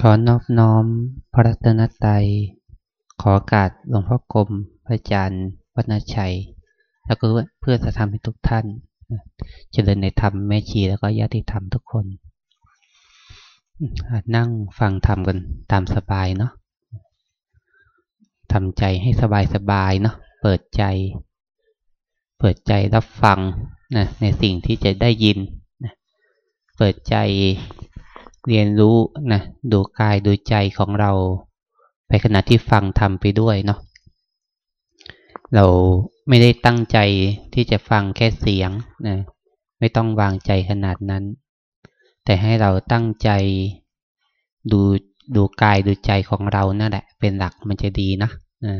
ขอนอบน้อมพระรัตนตรัย ขอโอกาสหลวงพ่อกรมพระอาจารย์วัฒนชัย แล้วก็เพื่อจะทำให้ทุกท่าน เจริญในธรรมแม่ชีแล้วก็ญาติธรรมทุกคน นั่งฟังธรรมกันตามสบายเนาะทำใจให้สบายสบายเนาะ เปิดใจ เปิดใจรับฟังนะในสิ่งที่จะได้ยินนะเปิดใจ เรียนรู้นะดูกายดูใจของเรา ไปขณะที่ฟังทำไปด้วยเนาะเราไม่ได้ตั้งใจที่จะฟังแค่เสียงนะไม่ต้องวางใจขนาดนั้น แต่ให้เราตั้งใจดูดูกายดูใจของเรานั่นแหละ เป็นหลักมันจะดีนะนะ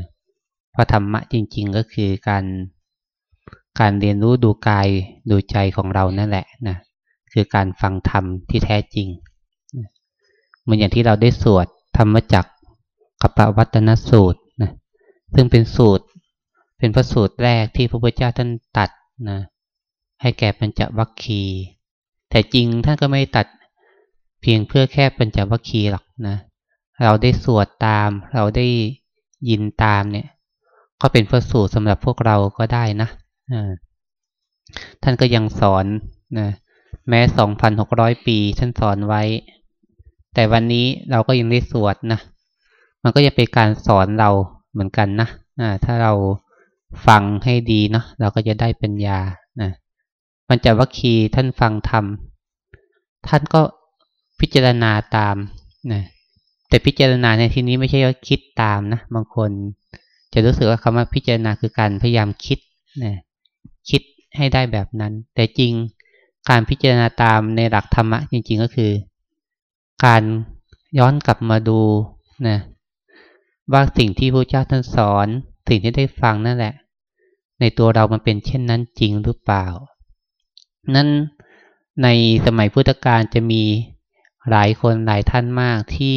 เพราะธรรมะจริง ๆก็คือการการเรียนรู้ดูกายดูใจของเรานั่นแหละนะคือการฟังธรรมที่แท้จริง มือนอย่างที่เราได้สวดธรรมจักกับปวัตนสูตรนะซึ่งเป็นสูตร เป็นพระสูตรแรกที่พระพุทธเจ้าท่านตัดนะให้แก่ปัญจวัคคีย์แต่จริงท่านก็ไม่ตัดเพียงเพื่อแค่ปัญจวัคคีย์หรอกนะ เราได้สวดตาม เราได้ยินตามเนี่ย ก็เป็นพระสูตรสำหรับพวกเราก็ได้นะท่านก็ยังสอนนะแม้สองพันหกร้อยปีท่านสอนไว้ แต่วันนี้เราก็ยังได้สวดนะ มันก็จะเป็นการสอนเราเหมือนกันนะถ้าเราฟังให้ดีเนาะเราก็จะได้ปัญญานะมันจะวัคคีท่านฟังธรรม ท่านก็พิจารณาตามนะแต่พิจารณาในที่นี้ไม่ใช่ว่าคิดตามนะบางคนจะรู้สึกว่าคำว่าพิจารณาคือการพยายามคิดนะคิดให้ได้แบบนั้น แต่จริงการพิจารณาตามในหลักธรรมะจริง ๆ ก็คือ การย้อนกลับมาดูนะว่าสิ่งที่พระเจ้าท่านสอน สิ่งที่ได้ฟังนั่นแหละ ในตัวเรามันเป็นเช่นนั้นจริงหรือเปล่า นั้นในสมัยพุทธกาลจะมีหลายคนหลายท่านมากที่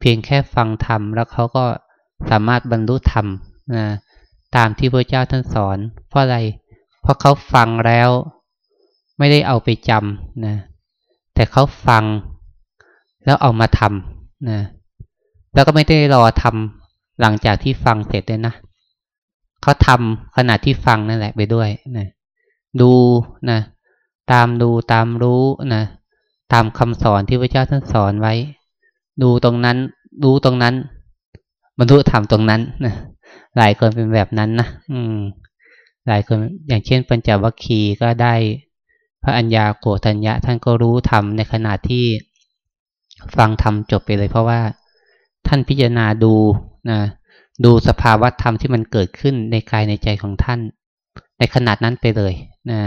เพียงแค่ฟังธรรมแล้วเขาก็สามารถบรรลุธรรมนะตามที่พระเจ้าท่านสอน เพราะอะไร เพราะเขาฟังแล้ว ไม่ได้เอาไปจำนะแต่เขาฟัง แล้วเอามาทำนะแล้วก็ไม่ได้รอทำหลังจากที่ฟังเสร็จเลยนะเขาทำขณะที่ฟังนั่นแหละไปด้วยนะดูนะตามดูตามรู้นะตามคำสอนที่พระเจ้าท่านสอนไว้ ดูตรงนั้นรู้ตรงนั้นบรรลุธรรมตรงนั้นนะหลายคนเป็นแบบนั้นนะอืม หลายคนอย่างเช่นปัญจวัคคีย์ก็ได้ พระัญญาโกฏัญญะท่านก็รู้ธรรมในขณะที่ ฟังธรรมจบไปเลยเพราะว่า ท่านพิจารณาดูนะดูสภาวะธรรมที่มันเกิดขึ้นในกายในใจของท่าน ในขนาดนั้นไปเลยนะ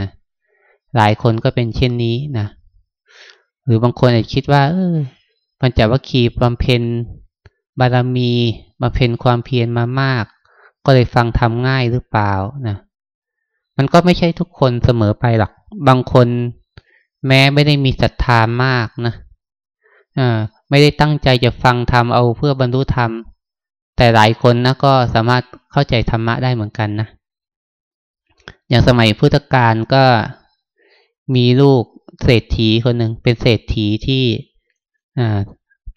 หลายคนก็เป็นเช่นนี้นะหรือบางคนอาจคิดว่า เออปัญจวัคคีย์บำเพ็ญบารมีบำเพ็ญความเพียรมามาก ก็เลยฟังทำง่ายหรือเปล่านะมันก็ไม่ใช่ทุกคนเสมอไปหรอกบางคนแม้ไม่ได้มีศรัทธามากนะ ไม่ได้ตั้งใจจะฟังธรรมเอาเพื่อบรรลุธรรม แต่หลายคนนะก็สามารถเข้าใจธรรมะได้เหมือนกันนะอย่างสมัยพุทธกาลก็มีลูกเศรษฐีคนหนึ่งเป็นเศรษฐีที่อ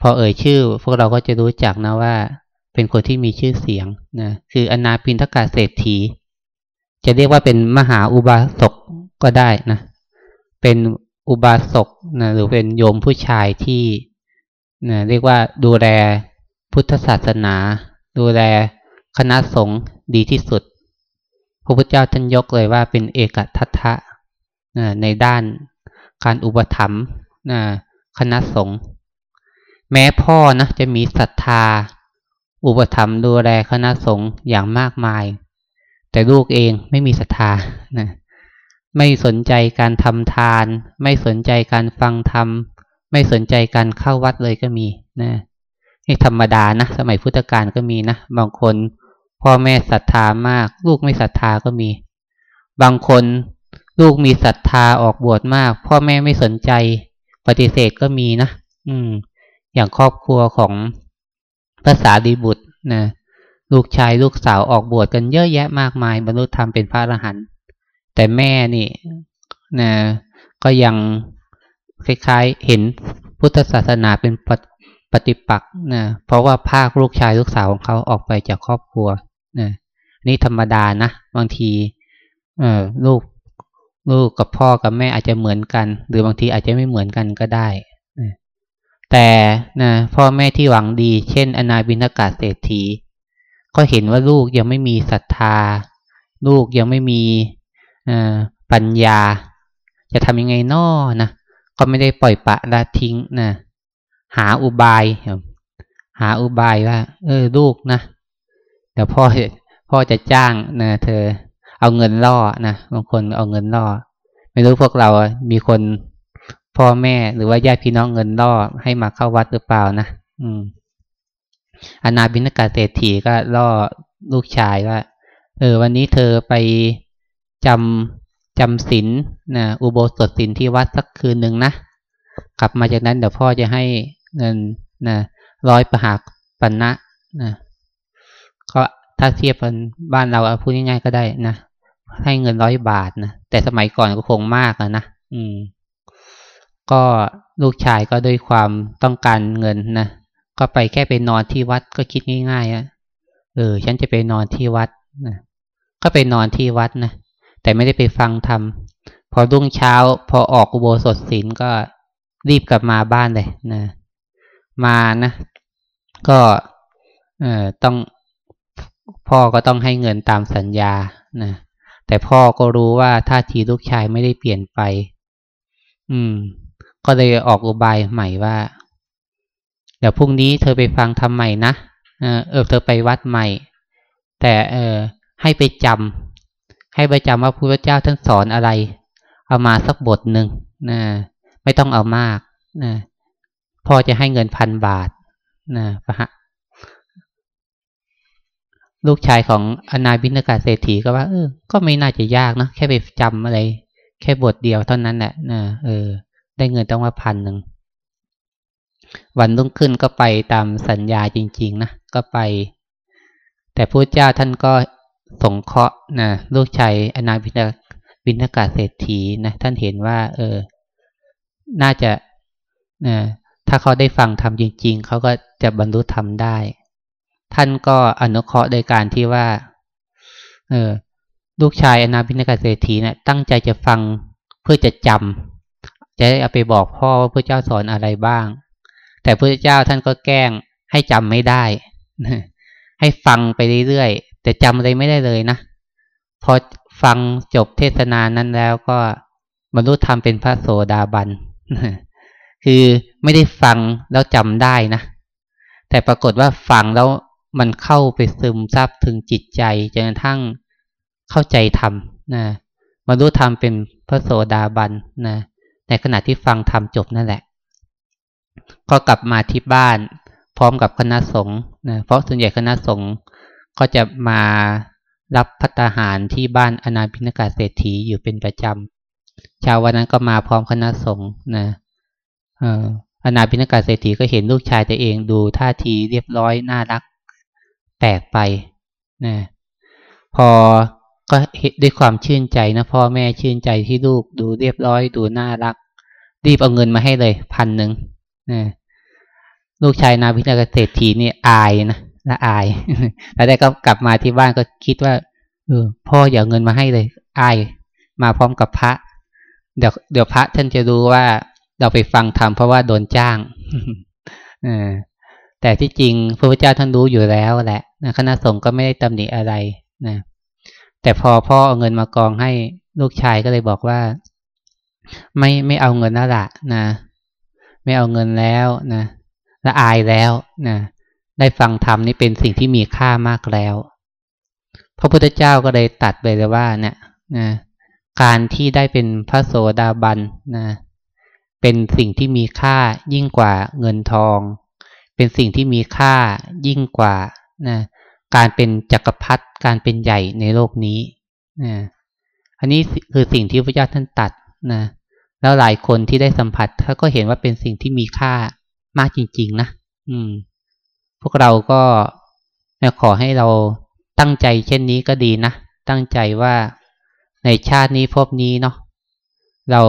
พอเอ่ยชื่อ พวกเราก็จะรู้จักนะว่าเป็นคนที่มีชื่อเสียงนะคืออนาพินทกาเศรษฐี จะเรียกว่าเป็นมหาอุบาสกก็ได้นะ เป็น อุบาสกนะหรือเป็นโยมผู้ชายที่นะเรียกว่าดูแลพุทธศาสนา ดูแลคณะสงฆ์ดีที่สุด พระพุทธเจ้าท่านยกเลยว่าเป็นเอกทัตทะนะในด้านการอุปถัมภ์นะคณะสงฆ์แม้พ่อนะจะมีศรัทธา อุปถัมภ์ดูแลคณะสงฆ์อย่างมากมาย แต่ลูกเองไม่มีศรัทธานะ ไม่สนใจการทำทาน ไม่สนใจการฟังธรรม ไม่สนใจการเข้าวัดเลยก็มีนะนี่ธรรมดานะสมัยพุทธกาลก็มีนะบางคนพ่อแม่ศรัทธามาก ลูกไม่ศรัทธาก็มี บางคนลูกมีศรัทธาออกบวชมาก พ่อแม่ไม่สนใจ ปฏิเสธก็มีนะอืม อย่างครอบครัวของภาษาดีบุตรนะลูกชายลูกสาวออกบวชกันเยอะแยะมากมายบรรลุธรรมเป็นพระอรหันต์ แต่แม่นี่นะก็ยังคล้ายๆเห็นพุทธศาสนาเป็นปฏิปักษ์นะเพราะว่าภาคลูกชายลูกสาวของเขาออกไปจากครอบครัวนะนี่ธรรมดานะบางทีเออลูกลูกกับพ่อกับแม่อาจจะเหมือนกัน หรือบางทีอาจจะไม่เหมือนกันก็ได้นะแต่นะพ่อแม่ที่หวังดี เช่น อนาบินากาศเศรษฐี ก็เห็นว่าลูกยังไม่มีศรัทธา ลูกยังไม่มี ปัญญา จะทำยังไงนอนะก็ไม่ได้ปล่อยปะละทิ้งนะหาอุบายหาอุบายว่า เออลูกนะเดี๋ยวพ่อพ่อจะจ้างนะเธอ เอาเงินล่อนะบางคนเอาเงินล่อ ไม่รู้พวกเรา มีคนพ่อแม่หรือว่าญาติพี่น้องเงินล่อให้มาเข้าวัดหรือเปล่านะอืมอนาบินกาเศรษฐีก็ล่อลูกชายว่า เออ วันนี้เธอไป จำจำศีลนะอุโบสถศีลที่วัดสักคืนหนึ่งนะ กลับมาจากนั้นเดี๋ยวพ่อจะให้เงินนะร้อยประหากปันนะนะก็ถ้าเทียบกันบ้านเราพูดง่ายๆก็ได้นะให้เงินร้อยบาทนะแต่สมัยก่อนก็คงมากนะอืม ก็ลูกชายก็ด้วยความต้องการเงินนะก็ไปแค่ไปนอนที่วัดก็คิดง่ายๆอะเออ ฉันจะไปนอนที่วัดนะก็ไปนอนที่วัดนะ แต่ไม่ได้ไปฟังธรรมพอรุ่งเช้า พอออกอุโบสถศีลก็รีบกลับมาบ้านเลยนะ มานะ ก็เอ่อต้องพ่อก็ต้องให้เงินตามสัญญานะแต่พ่อก็รู้ว่าท่าทีลูกชายไม่ได้เปลี่ยนไป อืม ก็เลยออกอุบายใหม่ว่า เดี๋ยวพรุ่งนี้เธอไปฟังทำใหม่นะเออเออเธอไปวัดใหม่ แต่เออให้ไปจำ ให้ไปจำว่าพระพุทธเจ้าท่านสอนอะไร เอามาสักบทหนึ่งนะไม่ต้องเอามากนะพอจะให้เงินพันบาทนะพระลูกชายของอนาบินกาเศรษฐีก็ว่าเออ ก็ไม่น่าจะยากนะแค่ไปจำอะไร แค่บทเดียวเท่านั้นแหละนะเออ ได้เงินต้องว่าพันหนึ่งวันรุ่งขึ้นก็ไปตามสัญญาจริง ๆ นะ ก็ไป แต่พระเจ้าท่านก็ สงเคราะห์นะลูกชายอนาบินบินกาเศรษฐีนะท่านเห็นว่า เออ น่าจะนะถ้าเขาได้ฟังธรรมจริง ๆ เขาก็จะบรรลุธรรมได้ ท่านก็อนุเคราะห์โดยการที่ว่า เออ ลูกชายอนาบินกาเศรษฐีเนะี่ยตั้งใจจะฟังเพื่อจะจำจะได้เอาไปบอกพ่อว่าพระเจ้าสอนอะไรบ้าง แต่พระเจ้าท่านก็แกล้งให้จำไม่ได้ให้ฟังไปเรื่อย แต่จำอะไรไม่ได้เลยนะพอฟังจบเทศนานั้นแล้วก็บรรลุธรรมเป็นพระโสดาบัน คือไม่ได้ฟังแล้วจำได้นะ แต่ปรากฏว่าฟังแล้วมันเข้าไปซึมซับถึงจิตใจจนกระทั่งเข้าใจธรรมนะมารู้ธรรมเป็นพระโสดาบันนะในขณะที่ฟังธรรมจบนั่นแหละ ก็กลับมาที่บ้านพร้อมกับคณะสงฆ์นะเพราะส่วนใหญ่คณะสงฆ์ ก็จะมารับพัตหารที่บ้านอนาพินกาเศรษฐีอยู่เป็นประจำชาววันนั้นก็มาพร้อมคณะสงฆ์นะอนาพินกาเศรษฐีก็เห็นลูกชายตัวเองดูท่าทีเรียบร้อยน่ารักแปลกไปนะพอก็ด้วยความชื่นใจนะพ่อแม่ชื่นใจที่ลูกดูเรียบร้อยดูน่ารัก รีบเอาเงินมาให้เลยพันหนึ่งนะลูกชายนาพินกาเกษตรทีนี่อายนะ ละอายแล้วได้ก็กลับมาที่บ้านก็คิดว่า เออ พ่ออย่าเงินมาให้เลย อาย มาพร้อมกับพระ เดี๋ยวเดี๋ยวพระท่านจะรู้ว่าเราไปฟังธรรมเพราะว่าโดนจ้างอแต่ที่จริงพระพุทธเจ้าท่านรู้อยู่แล้วแหละนะคณะสงฆ์ก็ไม่ได้ตำหนิอะไรนะแต่พอพ่อเอาเงินมากองให้ลูกชายก็เลยบอกว่า ไม่ไม่เอาเงินแล้วละนะ ไม่เอาเงินแล้วนะละอายแล้วนะ ฟังธรรมนี่เป็นสิ่งที่มีค่ามากแล้ว พระพุทธเจ้าก็เลยตัดไปเลยว่าเนี่ยนะการที่ได้เป็นพระโสดาบันนะเป็นสิ่งที่มีค่ายิ่งกว่าเงินทอง เป็นสิ่งที่มีค่ายิ่งกว่านะการเป็นจักรพรรดิการเป็นใหญ่ในโลกนี้นะอันนี้คือสิ่งที่พระเจ้าท่านตัดนะแล้วหลายคนที่ได้สัมผัสเขาก็เห็นว่าเป็นสิ่งที่มีค่ามากจริง ๆ นะอืม พวกเราก็ขอให้เราตั้งใจเช่นนี้ก็ดีนะ ตั้งใจว่าในชาตินี้พบนี้เนาะเรา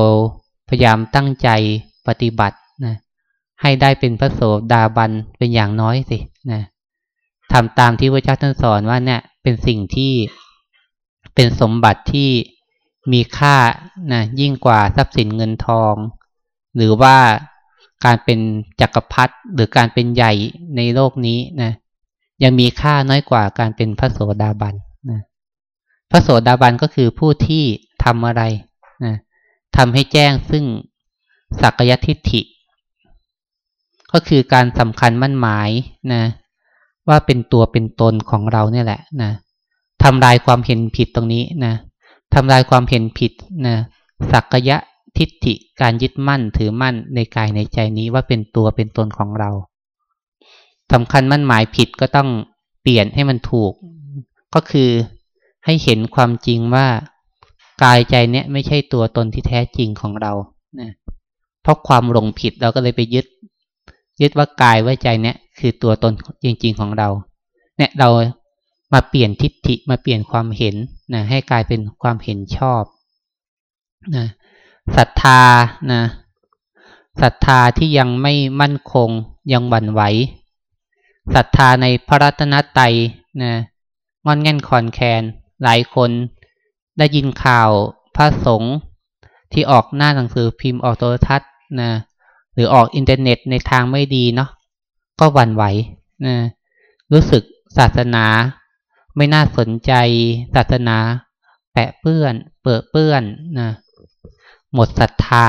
พยายามตั้งใจปฏิบัตินะให้ได้เป็นพระโสดาบันเป็นอย่างน้อยสินะทำตามที่พระเจ้าท่านสอนว่าเนี่ยเป็นสิ่งที่เป็นสมบัติที่มีค่านะยิ่งกว่าทรัพย์สินเงินทอง หรือว่า การเป็นจักรพรรดิหรือการเป็นใหญ่ในโลกนี้นะยังมีค่าน้อยกว่าการเป็นพระโสดาบันนะพระโสดาบันก็คือผู้ที่ทำอะไรนะทำให้แจ้งซึ่งสักยทิฏฐิ ก็คือการสำคัญมั่นหมายนะว่าเป็นตัวเป็นตนของเราเนี่ยแหละนะทำลายความเห็นผิดตรงนี้นะทำลายความเห็นผิดนะสักยะ ทิฏฐิการยึดมั่นถือมั่นในกายในใจนี้ว่าเป็นตัวเป็นตนของเราสำคัญมั่นหมายผิดก็ต้องเปลี่ยนให้มันถูก ก็คือให้เห็นความจริงว่ากายใจเนี้ยไม่ใช่ตัวตนที่แท้จริงของเรานะเพราะความหลงผิดเราก็เลยไปยึด ยึดว่ากายว่าใจเนี้ยคือตัวตนจริง ๆของเรา เนี่ยเรามาเปลี่ยนทิฏฐิมาเปลี่ยนความเห็นนะให้กลายเป็นความเห็นชอบนะ ศรัทธานะศรัทธาที่ยังไม่มั่นคงยังหวั่นไหวศรัทธาในพระรัตนตรัยนะงอนแง่นคอนแคนหลายคนได้ยินข่าวพระสงฆ์ที่ออกหน้าหนังสือพิมพ์ออกโทรทัศน์นะหรือออกอินเทอร์เน็ตในทางไม่ดีเนาะก็หวั่นไหวนะรู้สึกศาสนาไม่น่าสนใจศาสนาแปดเปื้อน เปรอะเปื้อนนะ หมดศรัทธา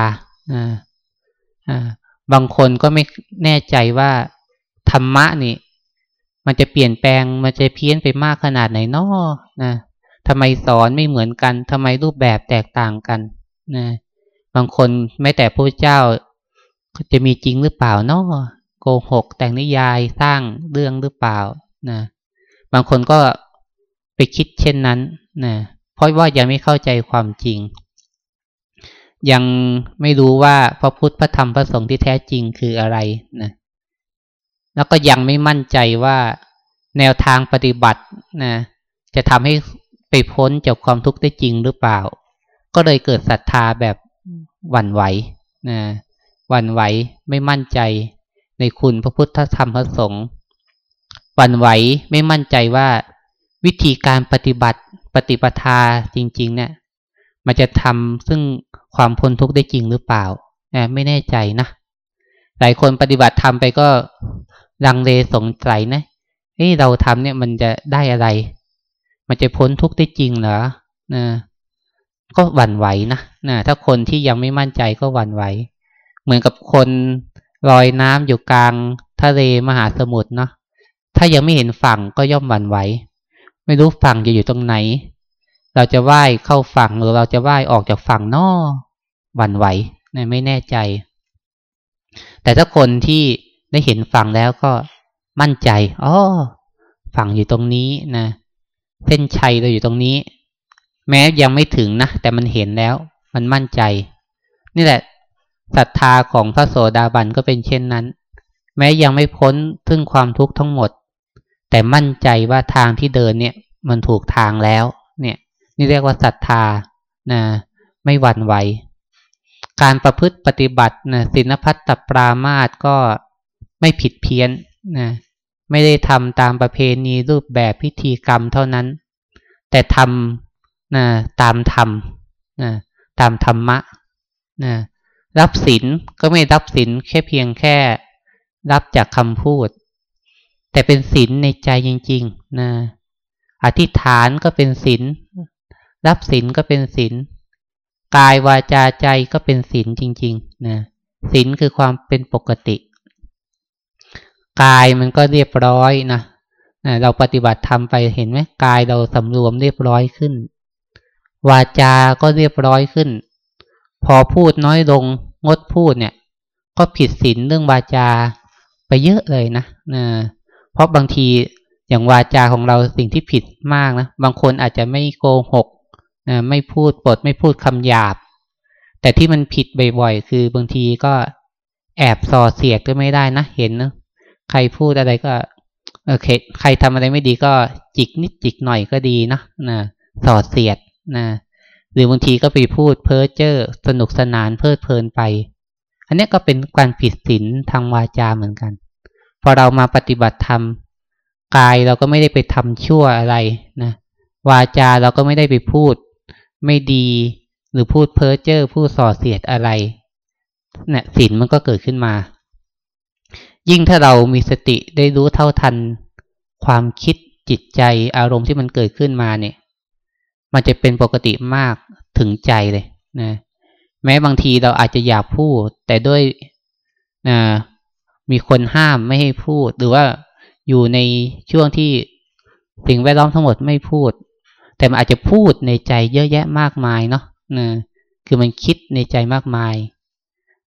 บางคนก็ไม่แน่ใจว่าธรรมะนี่ มันจะเปลี่ยนแปลงมันจะเพี้ยนไปมากขนาดไหนนาะนะทำไมสอนไม่เหมือนกันทำไมรูปแบบแตกต่างกันนะบางคนแม้แต่พระเจ้าจะมีจริงหรือเปล่านาะโกหก แต่งนิยายสร้างเรื่องหรือเปล่านะบางคนก็ไปคิดเช่นนั้นนะเพราะว่ายังไม่เข้าใจความจริง ยังไม่รู้ว่าพระพุทธพระธรรมพระสงฆ์ที่แท้จริงคืออะไรนะแล้วก็ยังไม่มั่นใจว่าแนวทางปฏิบัตินะจะทำให้ไปพ้นจากความทุกข์ได้จริงหรือเปล่า ก็เลยเกิดศรัทธาแบบหวั่นไหวนะหวั่นไหวไม่มั่นใจในคุณพระพุทธธรรมพระสงฆ์หวั่นไหวไม่มั่นใจว่าวิธีการปฏิบัติปฏิปทาจริง ๆ เนี่ย มันจะทำซึ่งความพ้นทุกข์ได้จริงหรือเปล่าไม่แน่ใจนะหลายคนปฏิบัติทำไปก็ลังเลสงสัยนะเฮ้ยเราทำเนี่ยมันจะได้อะไร มันจะพ้นทุกข์ได้จริงเหรอนะก็หวั่นไหวนะนะถ้าคนที่ยังไม่มั่นใจก็หวั่นไหว เหมือนกับคนลอยน้ำอยู่กลางทะเลมหาสมุทรเนาะถ้ายังไม่เห็นฝั่งก็ย่อมหวั่นไหว ไม่รู้ฝั่งจะอยู่ตรงไหน เราจะว่ายเข้าฝั่งหรือเราจะว่ายออกจากฝั่งนอหวั่นไหวนะไม่แน่ใจ แต่ถ้าคนที่ได้เห็นฝั่งแล้วก็มั่นใจอ๋อฝั่งอยู่ตรงนี้นะเส้นชัยเราอยู่ตรงนี้ แม้ยังไม่ถึงนะแต่มันเห็นแล้ว มันมั่นใจ นี่แหละศรัทธาของพระโสดาบันก็เป็นเช่นนั้น แม้ยังไม่พ้นซึ่งความทุกข์ทั้งหมด แต่มั่นใจว่าทางที่เดินเนี่ย มันถูกทางแล้ว เนี่ย นี่เรียกว่าศรัทธานะไม่หวั่นไหว การประพฤติปฏิบัตินะสินพัตตปรามาตก็ไม่ผิดเพี้ยนนะไม่ได้ทำตามประเพณีรูปแบบพิธีกรรมเท่านั้น แต่ทำนะตามธรรมนะตามธรรมะนะรับศีลก็ไม่รับศีลแค่เพียงแค่รับจากคำพูด แต่เป็นศีลในใจจริง ๆนะอธิษฐานก็เป็นศีล รับศีลก็เป็นศีลกายวาจาใจก็เป็นศีลจริงๆนะศีลคือความเป็นปกติ กายมันก็เรียบร้อยนะเราปฏิบัติทำไปเห็นไหมกายเราสำรวมเรียบร้อยขึ้น วาจา ก็เรียบร้อยขึ้น พอพูดน้อยลงงดพูดเนี่ย ก็ผิดศีลเรื่องวาจาไปเยอะเลยนะนะเพราะบางทีอย่างวาจาของเราสิ่งที่ผิดมากนะ บางคนอาจจะไม่โกหก นะไม่พูดปดไม่พูดคำหยาบ แต่ที่มันผิดบ่อยๆ คือบางทีก็แอบส่อเสียกก็ไม่ได้นะเห็นนะใครพูดอะไรก็โอเคใครทำอะไรไม่ดีก็จิกนิดจิกหน่อยก็ดีนะนะส่อเสียดนะหรือบางทีก็ไปพูดเพ้อเจ้อสนุกสนานเพลิดเพลินไป อันนี้ก็เป็นการผิดศีลทางวาจาเหมือนกัน พอเรามาปฏิบัติธรรมกายเราก็ไม่ได้ไปทำชั่วอะไรนะวาจาเราก็ไม่ได้ไปพูด ไม่ดี หรือพูดเพ้อเจ้อพูดส่อเสียดอะไรเนี่ยศีลมันก็เกิดขึ้นมา ยิ่งถ้าเรามีสติได้รู้เท่าทัน ความคิดจิตใจอารมณ์ที่มันเกิดขึ้นมาเนี่ย มันจะเป็นปกติมากถึงใจเลยนะแม้บางทีเราอาจจะอยากพูด แต่ด้วยนะมีคนห้ามไม่ให้พูด หรือว่าอยู่ในช่วงที่สิ่งแวดล้อมทั้งหมดไม่พูด แต่มันอาจจะพูดในใจเยอะแยะมากมายเนาะนะคือมันคิดในใจมากมาย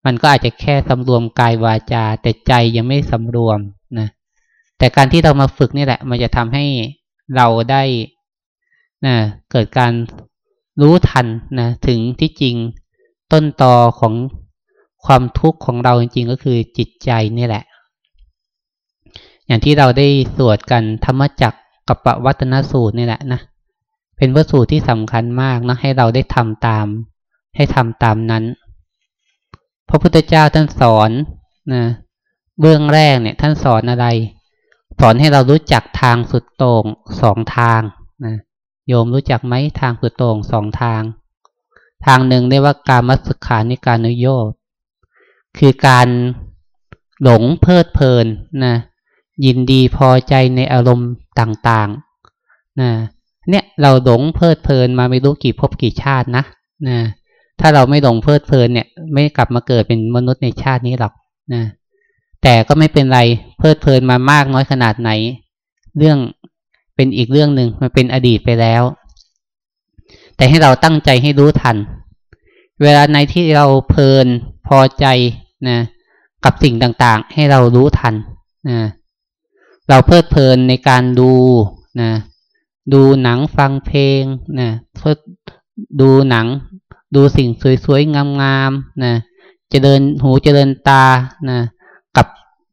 มันก็อาจจะแค่สำรวมกายวาจา แต่ใจยังไม่สำรวมนะแต่การที่เรามาฝึกนี่แหละ มันจะทำให้เราได้นะเกิดการรู้ทันนะถึงที่จริงต้นตอของความทุกข์ของเราจริงๆ ก็คือจิตใจนี่แหละ อย่างที่เราได้สวดกันธรรมจักกับปวัตนสูตรนี่แหละนะ เป็นพระสูตรที่สำคัญมากนะให้เราได้ทำตาม ให้ทำตามนั้น พระพุทธเจ้าท่านสอนนะเบื้องแรกเนี่ย ท่านสอนอะไร สอนให้เรารู้จักทางสุดโต่งสองทางนะโยมรู้จักไหมทางสุดโต่งสองทาง ทางหนึ่งเรียกว่าการมัสขานิการนุโยกคือการหลงเพลิดเพลินนะยินดีพอใจในอารมณ์ต่างๆนะ เนี่ยเราหลงเพลิดเพลินมาไม่รู้กี่ภพกี่ชาตินะนะถ้าเราไม่หลงเพลิดเพลินเนี่ย ไม่กลับมาเกิดเป็นมนุษย์ในชาตินี้หรอกนะแต่ก็ไม่เป็นไรเพลิดเพลินมามากน้อยขนาดไหน เรื่องเป็นอีกเรื่องหนึ่งมันเป็นอดีตไปแล้ว แต่ให้เราตั้งใจให้รู้ทัน เวลาในที่เราเพลินพอใจนะกับสิ่งต่างๆ ให้เรารู้ทันนะเราเพลิดเพลินในการดูนะ ดูหนังฟังเพลงนะดูหนัง ดูสิ่งสวยๆงามๆนะจะเดินหูจะเดินตานะกับ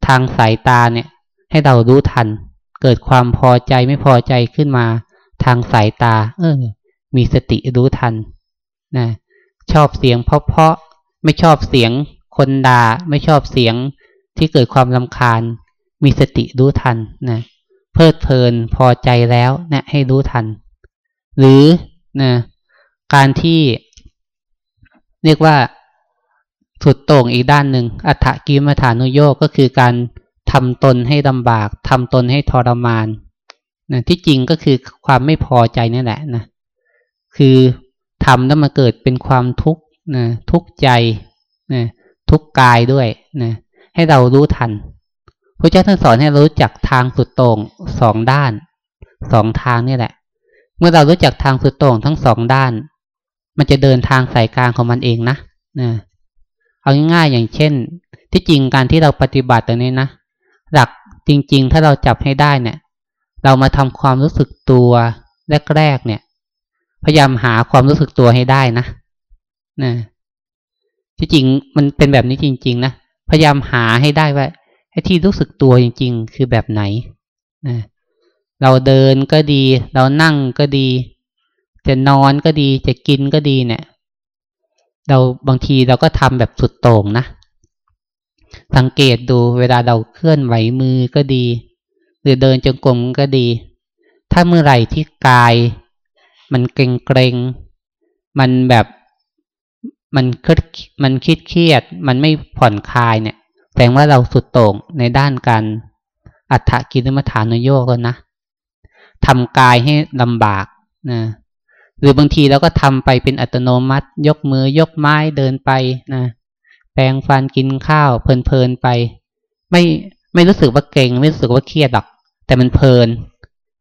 ทางสายตาเนี่ย ให้เรารู้ทัน เกิดความพอใจไม่พอใจขึ้นมา ทางสายตา เออ มีสติรู้ทันนะชอบเสียงเพราะๆไม่ชอบเสียงคนด่าไม่ชอบเสียงที่เกิดความลำคาญ มีสติรู้ทันนะ เพลิดเพลินพอใจแล้วนะให้รู้ทัน หรือนะการที่เรียกว่าสุดโต่งอีกด้านหนึ่งอัฏฐกิมฐานุโยกก็คือการทำตนให้ลำบากทำตนให้ทรมานนะที่จริงก็คือความไม่พอใจนี่แหละนะคือทำแล้วมาเกิดเป็นความทุกข์นะทุกข์ใจนะทุกกายด้วยนะให้เรารู้ทัน ระเจ้าท่านสอนให้รู้จักทางสุดต่งสองด้านสองทางนี่แหละ เมื่อเรารู้จักทางสุดต่งทั้งสองด้าน มันจะเดินทางสายกลางของมันเองนะนะเอาง่ายๆอย่างเช่น ที่จริงการที่เราปฏิบัติตรงนี้นะหลักจริง ๆ ถ้าเราจับให้ได้เนี่ย เรามาทำความรู้สึกตัวแรกๆเนี่ย พยายามหาความรู้สึกตัวให้ได้นะนะที่จริงมันเป็นแบบนี้จริง ๆ นะพยายามหาให้ได้ว่า ไอ้ที่รู้สึกตัวจริง ๆ คือแบบไหนนะเราเดินก็ดี เรานั่งก็ดี จะนอนก็ดี จะกินก็ดีเนี่ย เราบางทีเราก็ทำแบบสุดโต่งนะ สังเกตดูเวลาเราเคลื่อนไหวมือก็ดี หรือเดินจงกรมก็ดี ถ้าเมื่อไหร่ที่กาย มันเกรงเกรงมันแบบมันคิดมันคิดเครียด มันไม่ผ่อนคลายเนี่ย แสดงว่าเราสุดโต่งในด้านการอัฏฐกิลมัฐานโยกแล้วนะทำกายให้ลำบากนะหรือบางทีเราก็ทำไปเป็นอัตโนมัติ ยกมือยกไม้เดินไปนะแปรงฟันกินข้าวเพลินๆไป ไม่ไม่รู้สึกว่าเก่ง ไม่รู้สึกว่าเครียดหรอก แต่มันเพลิน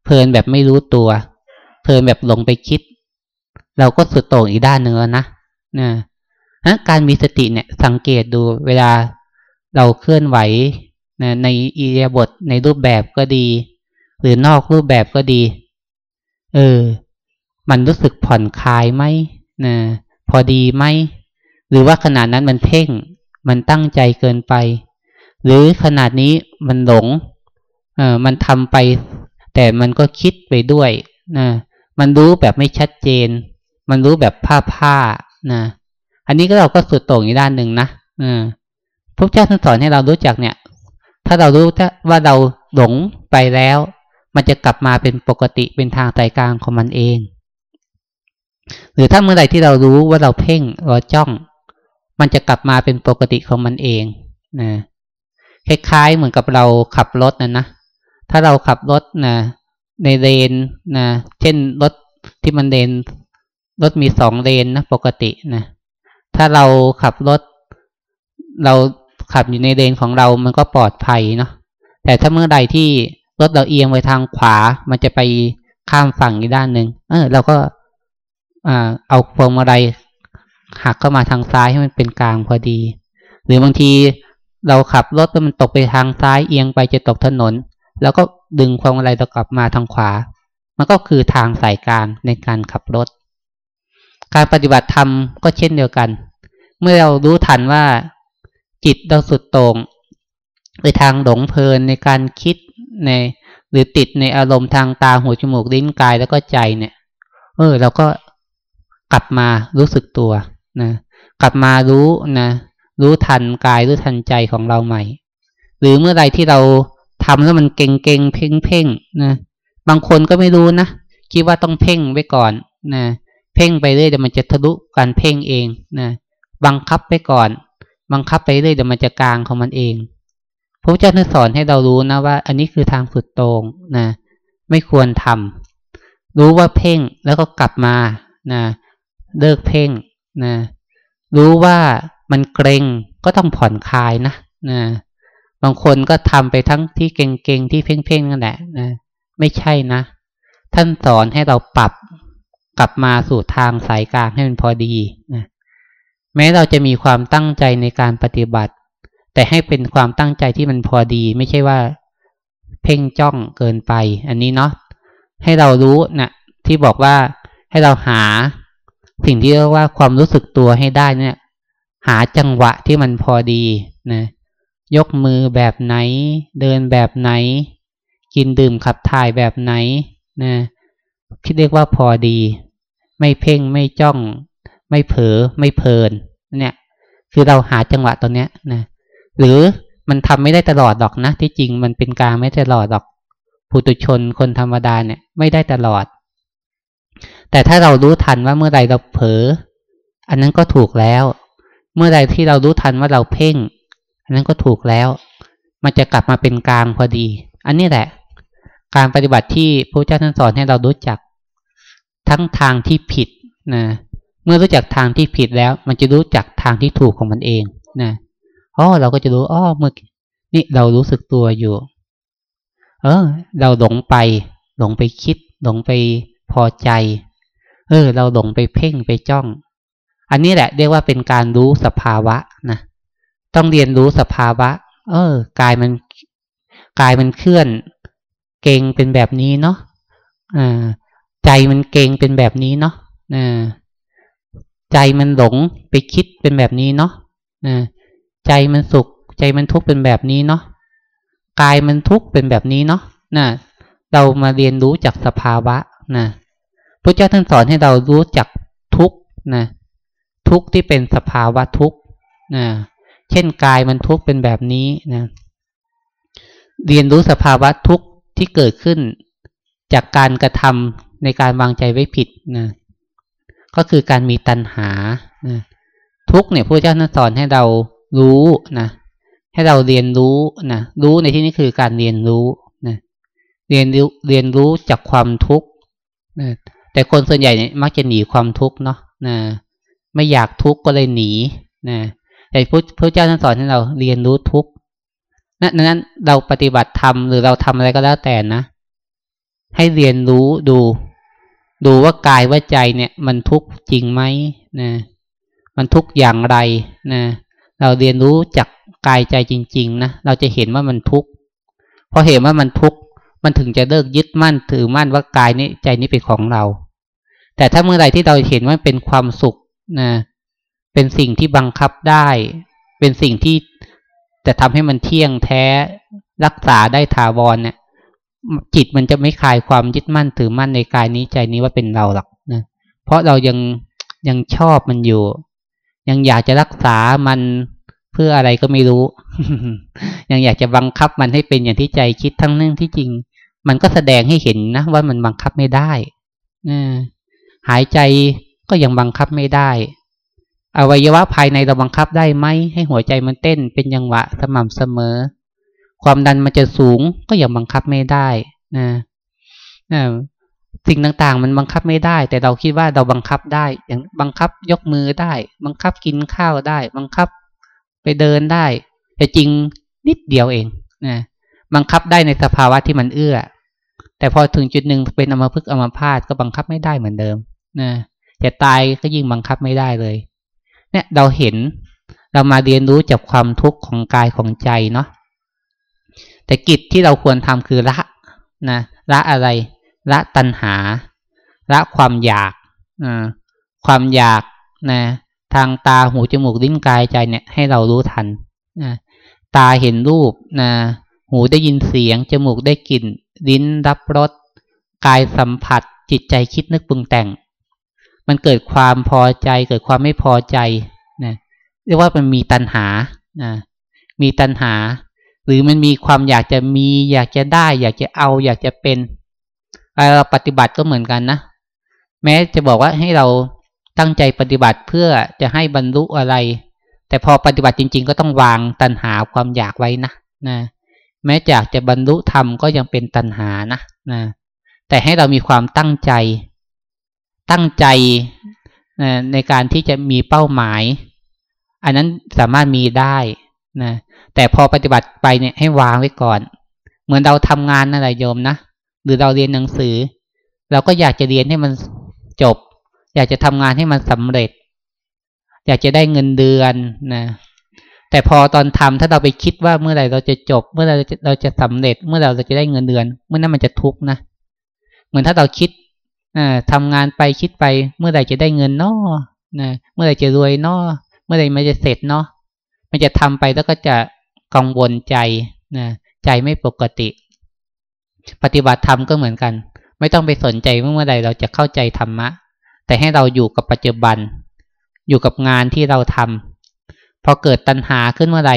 เพลินแบบไม่รู้ตัว เพลินแบบหลงไปคิด เราก็สุดโต่งอีกด้านหนึ่งแล้วนะนะนะการมีสติเนี่ยสังเกตดูเวลา เราเคลื่อนไหวนะในอิเดียบทในรูปแบบก็ดี หรือนอกรูปแบบก็ดี เออ มันรู้สึกผ่อนคลายไหมนะพอดีไหม หรือว่าขนาดนั้นมันเพ่ง มันตั้งใจเกินไป หรือขนาดนี้มันหลง เออมันทำไป แต่มันก็คิดไปด้วยนะมันรู้แบบไม่ชัดเจน มันรู้แบบผ้าผ้านะ อันนี้ก็เราก็สุดโต่งอีกด้านหนึ่งนะอ พระเจ้าท่านสอนให้เรารู้จักเนี่ย ถ้าเรารู้ว่าเราหลงไปแล้ว มันจะกลับมาเป็นปกติเป็นทางสายกลางของมันเอง หรือถ้าเมื่อไหร่ที่เรารู้ว่าเราเพ่งเราจ้อง มันจะกลับมาเป็นปกติของมันเองนะคล้ายๆเหมือนกับเราขับรถนะนะถ้าเราขับรถนะในเลนนะเช่นรถที่มันเลนรถมีสองเลนนะปกตินะถ้าเราขับรถเรา ขับอยู่ในเลนของเรามันก็ปลอดภัยเนาะแต่ถ้าเมื่อใดที่รถเราเอียงไปทางขวา มันจะไปข้ามฝั่งอีกด้านหนึ่งเออเราก็อ่าเอาพวงมาลัยหักเข้ามาทางซ้ายให้มันเป็นกลางพอดี หรือบางทีเราขับรถแล้วมันตกไปทางซ้ายเอียงไปจะตกถนน แล้วก็ดึงพวงมาลัยเรากลับมาทางขวา มันก็คือทางสายกลางในการขับรถ การปฏิบัติธรรมก็เช่นเดียวกัน เมื่อเรารู้ทันว่า จิตเราสุดต่งไปทางหลงเพลินในการคิดใน หรือติดในอารมณ์ทางตาหูจมูกลิ้นกายแล้วก็ใจเนี่ย เออเราก็กลับมารู้สึกตัวนะกลับมารู้นะรู้ทันกายรู้ทันใจของเราใหม่ หรือเมื่อไรที่เราทำแล้วมันเก่งเก่งเพ่งเพ่งนะบางคนก็ไม่รู้นะคิดว่าต้องเพ่งไว้ก่อนนะเพ่งไปเรื่อยเดี๋ยวมันจะทะลุการเพ่งเองนะบังคับไปก่อน บังคับไปเรื่อยเดี๋ยวมันจะกลางของมันเองพระเจ้าท่านสอนให้เรารู้นะว่า อันนี้คือทางสุดตรงนะ ไม่ควรทำรู้ว่าเพ่งแล้วก็กลับมานะเลิกเพ่งนะรู้ว่ามันเกรงก็ต้องผ่อนคลายนะนะบางคนก็ทำไปทั้งที่เก่งๆที่เพ่งๆนั่นแหละนะไม่ใช่นะ ท่านสอนให้เราปรับกลับมาสู่ทางสายกลางให้มันพอดีนะ แม้เราจะมีความตั้งใจในการปฏิบัติ แต่ให้เป็นความตั้งใจที่มันพอดี ไม่ใช่ว่า เพ่งจ้องเกินไป อันนี้เนาะให้เรารู้นะที่บอกว่าให้เราหาสิ่งที่เรียกว่าความรู้สึกตัวให้ได้เนี่ย หาจังหวะที่มันพอดีนะยกมือแบบไหน เดินแบบไหน กินดื่มขับถ่ายแบบไหนนะคิดเรียกว่าพอดี ไม่เพ่งไม่จ้อง ไม่เผลอไม่เพลินเนี่ยคือเราหาจังหวะตรงเนี้ยนะหรือมันทำไม่ได้ตลอดหรอกนะ ที่จริงมันเป็นการไม่ตลอดหรอกผู้ตุชนคนธรรมดาเนี่ยไม่ได้ตลอด แต่ถ้าเรารู้ทันว่าเมื่อใดเราเผลออันนั้นก็ถูกแล้ว เมื่อใดที่เรารู้ทันว่าเราเพ่ง อันนั้นก็ถูกแล้ว มันจะกลับมาเป็นกลางพอดี อันนี้แหละ การปฏิบัติที่พระเจ้าท่านสอนให้เรารู้จัก ทั้งทางที่ผิดนะ เมื่อรู้จักทางที่ผิดแล้ว มันจะรู้จักทางที่ถูกของมันเองนะอ๋อเราก็จะรู้อ๋อเมื่อนี่เรารู้สึกตัวอยู่ เออ เราหลงไป หลงไปคิด หลงไปพอใจ เออ เราหลงไปเพ่งไปจ้อง อันนี้แหละเรียกว่าเป็นการรู้สภาวะนะต้องเรียนรู้สภาวะ เออกายมันกายมันเคลื่อน เก่งเป็นแบบนี้เนาะอ่าใจมันเก่งเป็นแบบนี้เนาะอ่า ใจมันหลงไปคิดเป็นแบบนี้เนาะใจมันสุข ใจมันทุกข์เป็นแบบนี้เนาะกายมันทุกข์เป็นแบบนี้เนาะนะเรามาเรียนรู้จากสภาวะนะพระเจ้าท่านสอนให้เรารู้จักทุกข์นะทุกข์ที่เป็นสภาวะทุกข์นะเช่นกายมันทุกข์เป็นแบบนี้นะเรียนรู้สภาวะทุกข์ที่เกิดขึ้น จากการกระทำในการวางใจไว้ผิดนะ ก็คือการมีตัณหานะทุกเนี่ยพระเจ้าท่านสอนให้เรารู้นะให้เราเรียนรู้นะรู้ในที่นี้คือการเรียนรู้นะเรียนรู้เรียนรู้จากความทุกข์นะแต่คนส่วนใหญ่เนี่ยมักจะหนีความทุกข์เนาะนะไม่อยากทุกข์ก็เลยหนีนะแต่พระพระเจ้าท่านสอนให้เราเรียนรู้ทุกข์นั้นเราปฏิบัติธรรมหรือเราทำอะไรก็แล้วแต่นะให้เรียนรู้ดู ดูว่ากายว่าใจเนี่ย มันทุกข์จริงไหมนะมันทุกข์อย่างไรนะเราเรียนรู้จากกายใจจริง ๆนะเราจะเห็นว่ามันทุกข์พอเห็นว่ามันทุกข์มันถึงจะเลิกยึดมั่นถือมั่นว่ากายนี้ใจนี้เป็นของเรา แต่ถ้าเมื่อไรที่เราเห็นว่าเป็นความสุขนะเป็นสิ่งที่บังคับได้ เป็นสิ่งที่จะทำให้มันเที่ยงแท้รักษาได้ถาวรเนี่ย จิตมันจะไม่คลายความยึดมั่นถือมั่นในกายนี้ใจนี้ว่าเป็นเราหรอกนะเพราะเรายังยังชอบมันอยู่ ยังอยากจะรักษามันเพื่ออะไรก็ไม่รู้ ยังอยากจะบังคับมันให้เป็นอย่างที่ใจคิดทั้งนั้นที่จริง มันก็แสดงให้เห็นนะว่ามันบังคับไม่ได้นะหายใจก็ยังบังคับไม่ได้ อวัยวะภายในเราบังคับได้ไหมให้หัวใจมันเต้นเป็นยังหวะสม่ำเสมอ ความดันมันจะสูงก็ยังบังคับไม่ได้นะสิ่งต่างๆ มันบังคับไม่ได้ แต่เราคิดว่าเราบังคับได้ อย่างบังคับยกมือได้ บังคับกินข้าวได้ บังคับไปเดินได้ แต่จริงนิดเดียวเองนะบังคับได้ในสภาวะที่มันเอื้อ แต่พอถึงจุดหนึ่งเป็นอมพึกอมพาตก็บังคับไม่ได้เหมือนเดิมนะจะตายก็ยิ่งบังคับไม่ได้เลย เนี่ยเราเห็นเรามาเรียนรู้จากความทุกข์ของกายของใจเนาะ แต่กิจที่เราควรทำคือละนะละอะไร ละตัณหา ละความอยากความอยากนะทางตาหูจมูกลิ้นกายใจเนี่ยให้เรารู้ทันนะตาเห็นรูปนะหูได้ยินเสียง จมูกได้กลิ่น ลิ้นรับรสกายสัมผัสจิตใจคิดนึกปรุงแต่ง มันเกิดความพอใจ เกิดความไม่พอใจนะเรียกว่ามันมีตัณหานะมีตัณหา หรือมันมีความอยากจะมี อยากจะได้ อยากจะเอา อยากจะเป็นเราปฏิบัติก็เหมือนกันนะแม้จะบอกว่าให้เราตั้งใจปฏิบัติเพื่อจะให้บรรลุอะไร แต่พอปฏิบัติจริง ๆ ก็ต้องวางตัณหาความอยากไว้นะนะแม้จากจะบรรลุธรรมก็ยังเป็นตัณหานะนะแต่ให้เรามีความตั้งใจ ตั้งใจนะในการที่จะมีเป้าหมาย อันนั้นสามารถมีได้นะ แต่พอปฏิบัติไปเนี่ยให้วางไว้ก่อน เหมือนเราทำงานอะไรโยมนะหรือเราเรียนหนังสือ เราก็อยากจะเรียนให้มันจบ อยากจะทำงานให้มันสำเร็จ อยากจะได้เงินเดือนนะแต่พอตอนทำถ้าเราไปคิดว่าเมื่อไหร่เราจะจบ เมื่อไรเราจะสำเร็จ เมื่อเราจะได้เงินเดือน เมื่อนั้นมันจะทุกข์นะเหมือนถ้าเราคิดอทำงานไปคิดไป เมื่อไหร่จะได้เงินนอนะเมื่อไหร่จะรวยนอเมื่อไหร่มันจะเสร็จเนาะมันจะทำไปแล้วก็จะ กังวลใจนะใจไม่ปกติ ปฏิบัติธรรมก็เหมือนกัน ไม่ต้องไปสนใจเมื่อใดเราจะเข้าใจธรรมะ แต่ให้เราอยู่กับปัจจุบัน อยู่กับงานที่เราทำพอเกิดตัณหาขึ้นเมื่อไร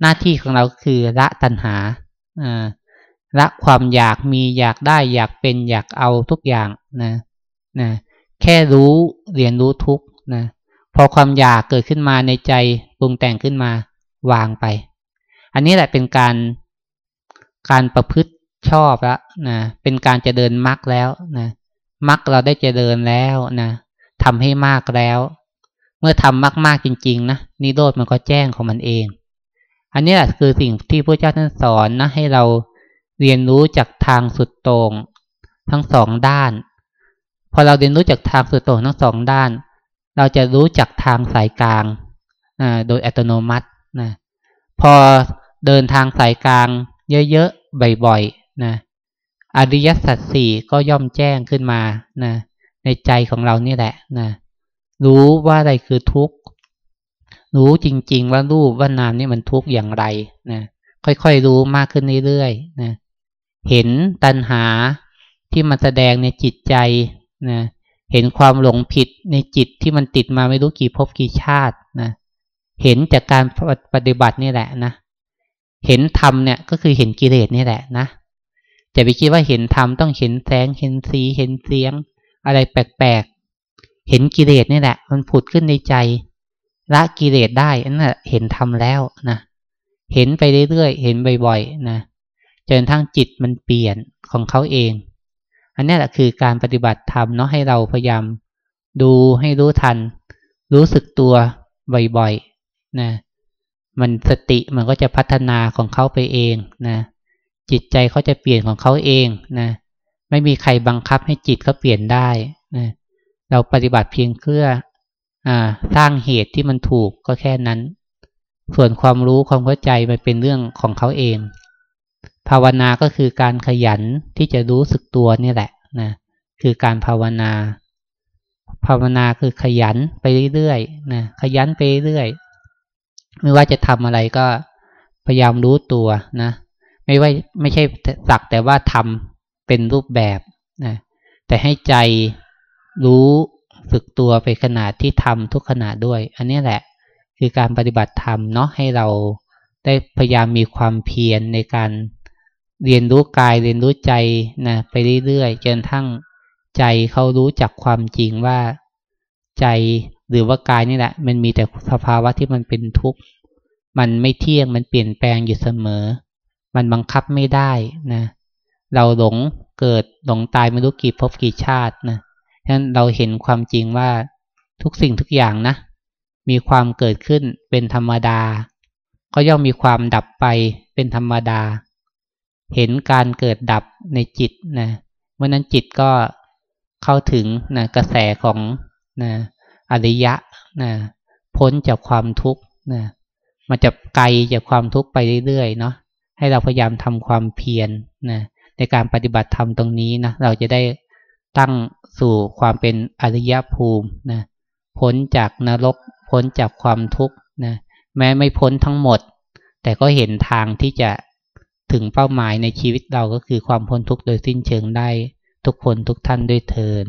หน้าที่ของเราคือละตัณหาละความอยากมีอยากได้อยากเป็นอยากเอาทุกอย่างนะนะแค่รู้เรียนรู้ทุกนะพอความอยากเกิดขึ้นมาในใจปรุงแต่งขึ้นมาวางไป อันนี้แหละเป็นการการประพฤติชอบแล้วนะเป็นการจะเดินมรรคแล้วนะมรรคเราได้จะเดินแล้วนะทำให้มากแล้ว เมื่อทำมากๆจริง ๆ นะนิโรธมันก็แจ้งของมันเอง อันนี้แหละคือสิ่งที่พระเจ้าท่านสอนนะให้เราเรียนรู้จากทางสุดตรง ทั้งสองด้าน พอเราเรียนรู้จากทางสุดตรงทั้งสองด้าน เราจะรู้จักทางสายกลางโดยอัตโนมัตินะพอ เดินทางสายกลาง เยอะๆบ่อยๆนะอริยสัจสี่ก็ย่อมแจ้งขึ้นมานะในใจของเรานี่แหละนะรู้ว่าอะไรคือทุกข์ รู้จริง ๆ ว่ารูปว่านามนี่มันทุกข์อย่างไรนะค่อยๆรู้มากขึ้นเรื่อยๆนะเห็นตัณหาที่มันแสดงในจิตใจนะเห็นความหลงผิดในจิตที่มันติดมาไม่รู้กี่ภพกี่ชาตินะเห็นจากการปฏิบัตินี่แหละนะ เห็นธรรมเนี่ยก็คือเห็นกิเลสนี่แหละนะจะไปคิดว่าเห็นธรรมต้องเห็นแสงเห็นสีเห็นเสียง อะไรแปลกๆเห็นกิเลสนี่แหละ มันผุดขึ้นในใจละกิเลสได้นั่นแหละเห็นธรรมแล้วนะเห็นไปเรื่อยๆเห็นบ่อยๆนะจนทั้งจิตมันเปลี่ยนของเขาเอง อันนี้แหละคือการปฏิบัติธรรมเนาะให้เราพยายามดูให้รู้ทัน รู้สึกตัวบ่อยๆนะ มันสติมันก็จะพัฒนาของเขาไปเองนะจิตใจเขาจะเปลี่ยนของเขาเองนะไม่มีใครบังคับให้จิตเขาเปลี่ยนได้นะเราปฏิบัติเพียงเพื่ออสร้างเหตุที่มันถูกก็แค่นั้น ส่วนความรู้ความเข้าใจมันเป็นเรื่องของเขาเอง ภาวนาก็คือการขยันที่จะรู้สึกตัวนี่แหละนะคือการภาวนา ภาวนาคือขยันไปเรื่อยๆนะขยันไปเรื่อย ไม่ว่าจะทำอะไรก็พยายามรู้ตัวนะ ไม่ว่าไม่ใช่สักแต่ว่าทำเป็นรูปแบบนะแต่ให้ใจรู้ฝึกตัวไปขนาดที่ทำทุกขณะด้วย อันนี้แหละคือการปฏิบัติธรรมเนาะให้เราได้พยายามมีความเพียรในการเรียนรู้กายเรียนรู้ใจนะไปเรื่อยๆจนทั้งใจเขารู้จักความจริงว่าใจ หรือว่ากายนี่แหละ มันมีแต่สภาวะที่มันเป็นทุกข์ มันไม่เที่ยง มันเปลี่ยนแปลงอยู่เสมอ มันบังคับไม่ได้นะ เราหลงเกิดหลงตายไม่รู้กี่ภพกี่ชาตินะฉะนั้นเราเห็นความจริงว่าทุกสิ่งทุกอย่างนะ มีความเกิดขึ้นเป็นธรรมดา ก็ย่อมมีความดับไปเป็นธรรมดา เห็นการเกิดดับในจิตนะเมื่อนั้นจิตก็เข้าถึงนะกระแสของนะ อริยะนะพ้นจากความทุกข์นะมันจะไกลจากความทุกข์ไปเรื่อยๆเนาะให้เราพยายามทำความเพียรนะในการปฏิบัติธรรมตรงนี้นะเราจะได้ตั้งสู่ความเป็นอริยภูมินะพ้นจากนรก พ้นจากความทุกข์นะแม้ไม่พ้นทั้งหมด แต่ก็เห็นทางที่จะถึงเป้าหมายในชีวิตเราก็คือความพ้นทุกข์โดยสิ้นเชิงได้ทุกคนทุกท่านด้วยเทิน